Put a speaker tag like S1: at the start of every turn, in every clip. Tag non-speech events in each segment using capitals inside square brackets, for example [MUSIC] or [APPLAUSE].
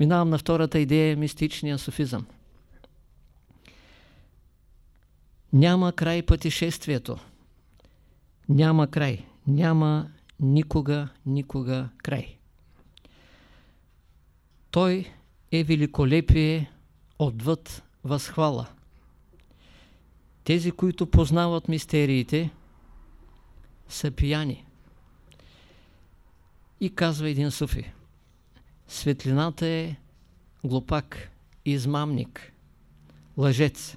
S1: Минавам на втората идея, мистичния суфизъм. Няма край пътешествието. Няма край. Няма никога, никога край. Той е великолепие отвъд възхвала. Тези, които познават мистериите, са пияни. И казва един суфи, светлината е глупак, измамник, лъжец.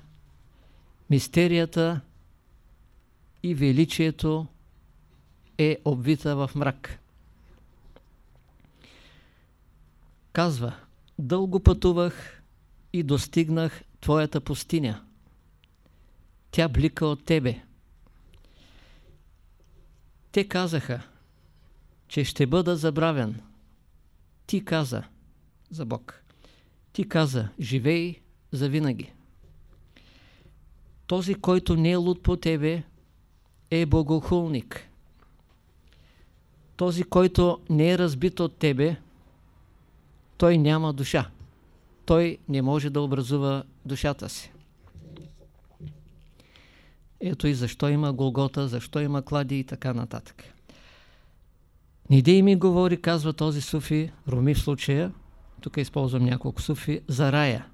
S1: Мистерията и величието е обвита в мрак. Казва, дълго пътувах и достигнах твоята пустиня. Тя блика от тебе. Те казаха, че ще бъда забравен. Ти каза за Бог. Ти каза, живей завинаги. Този, който не е луд по тебе, е богохулник. Този, който не е разбит от тебе, той няма душа. Той не може да образува душата си. Ето и защо има Голгота, защо има клади и така нататък. Ниде ми говори, казва този суфи, Руми в случая, тук използвам няколко суфи, за рая.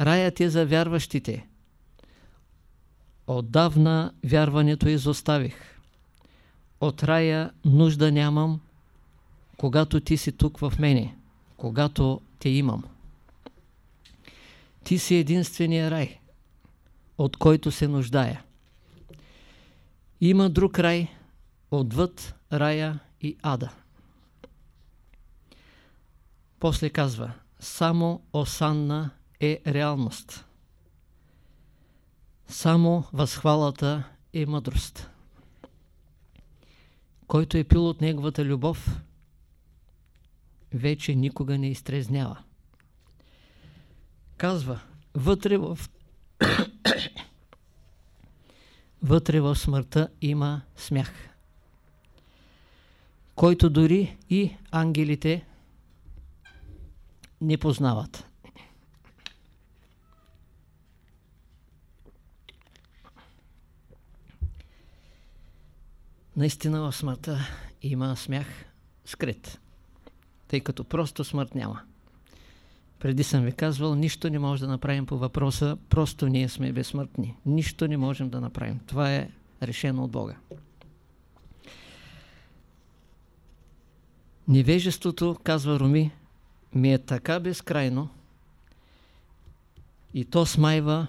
S1: Раят е за вярващите. Отдавна вярването изоставих. От рая нужда нямам, когато ти си тук в мене, когато те имам. Ти си единствения рай, от който се нуждая. Има друг рай, отвъд рая и ада. После казва, само осанна е реалност. Само възхвалата е мъдрост. Който е пил от неговата любов, вече никога не изтрезнява. Казва, вътре в [COUGHS] вътре в смъртта има смях, който дори и ангелите не познават. Наистина в смъртта има смях скрит, тъй като просто смърт няма. Преди съм ви казвал, нищо не може да направим по въпроса, просто ние сме безсмъртни. Нищо не можем да направим. Това е решено от Бога. Невежеството, казва Руми, ми е така безкрайно и то смайва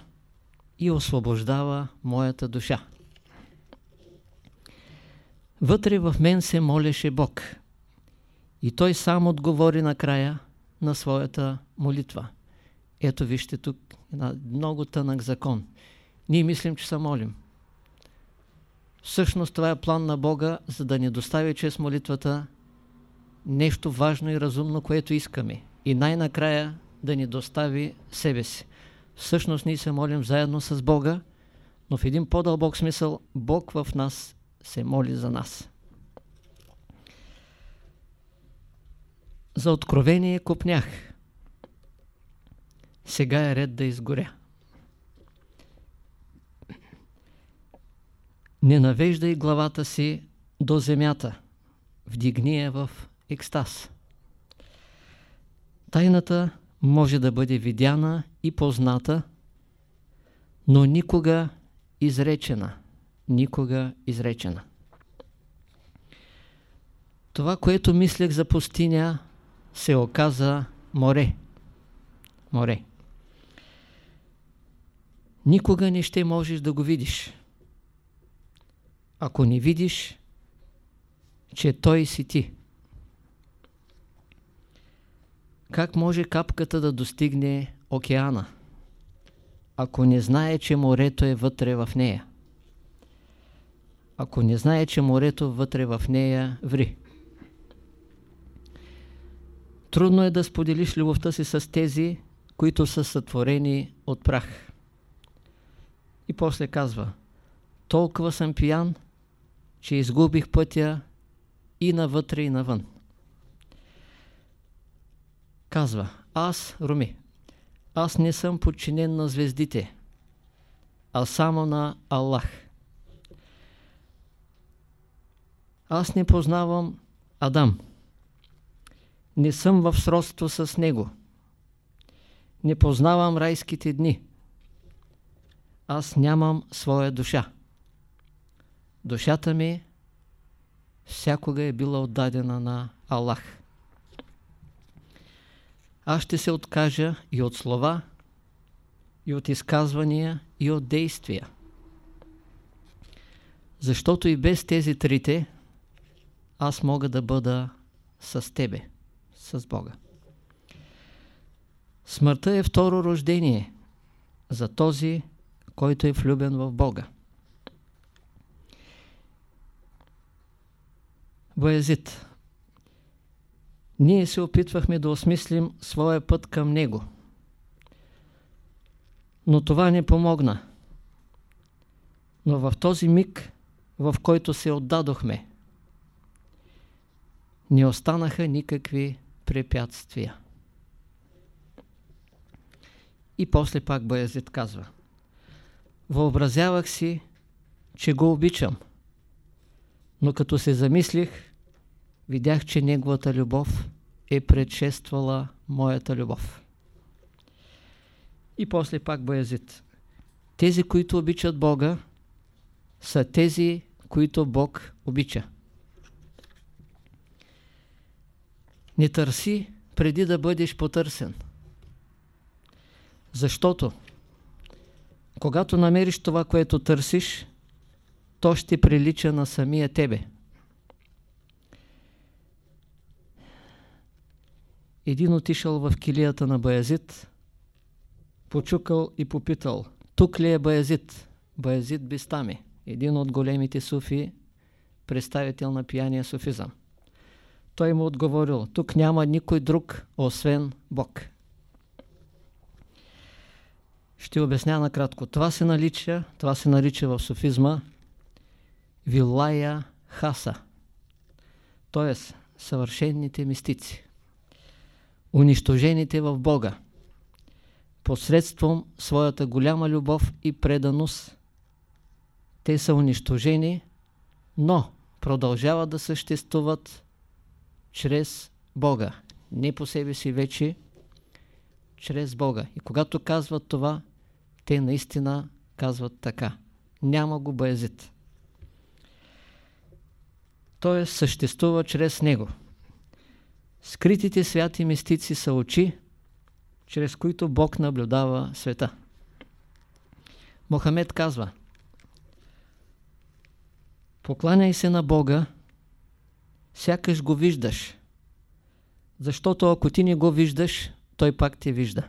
S1: и освобождава моята душа. Вътре в мен се молеше Бог и той сам отговори накрая на своята молитва. Ето вижте тук една много тънък закон. Ние мислим, че се молим. Всъщност това е план на Бога, за да ни достави чрез молитвата нещо важно и разумно, което искаме. И най-накрая да ни достави себе си. Всъщност ние се молим заедно с Бога, но в един по-дълбок смисъл Бог в нас се моли за нас. За откровение купнях. Сега е ред да изгоря. Не навеждай главата си до земята. Вдигни я в екстаз. Тайната може да бъде видяна и позната, но никога изречена. Никога изречена. Това, което мислех за пустиня, се оказа море. Море. Никога не ще можеш да го видиш. Ако не видиш, че той си ти. Как може капката да достигне океана, ако не знае, че морето е вътре в нея? Ако не знае, че морето вътре в нея ври. Трудно е да споделиш любовта си с тези, които са сътворени от прах. И после казва, толкова съм пиян, че изгубих пътя и навътре и навън. Казва, аз, Руми, аз не съм подчинен на звездите, а само на Аллах. Аз не познавам Адам. Не съм в сродство с него. Не познавам райските дни. Аз нямам своя душа. Душата ми всякога е била отдадена на Аллах. Аз ще се откажа и от слова, и от изказвания, и от действия. Защото и без тези трите аз мога да бъда с Тебе, с Бога. Смъртта е второ рождение за този, който е влюбен в Бога. Боязит. Ние се опитвахме да осмислим своя път към Него. Но това не помогна. Но в този миг, в който се отдадохме, не останаха никакви препятствия. И после пак Боязит казва Въобразявах си, че го обичам, но като се замислих, видях, че неговата любов е предшествала моята любов. И после пак Боязит. Тези, които обичат Бога, са тези, които Бог обича. Не търси преди да бъдеш потърсен. Защото, когато намериш това, което търсиш, то ще прилича на самия тебе. Един отишъл в килията на Баязит, почукал и попитал, тук ли е Баязит? Баязит Бистами, един от големите суфи, представител на пияния суфизъм. Той му отговорил, тук няма никой друг, освен Бог. Ще обясня накратко. Това се нарича, това се нарича в суфизма Вилая Хаса, т.е. съвършенните мистици, унищожените в Бога, посредством своята голяма любов и преданост. Те са унищожени, но продължават да съществуват чрез Бога. Не по себе си вече, чрез Бога. И когато казват това, те наистина казват така. Няма го боязит. Той съществува чрез него. Скритите святи мистици са очи, чрез които Бог наблюдава света. Мохамед казва Покланяй се на Бога, сякаш го виждаш. Защото ако ти не го виждаш, той пак те вижда.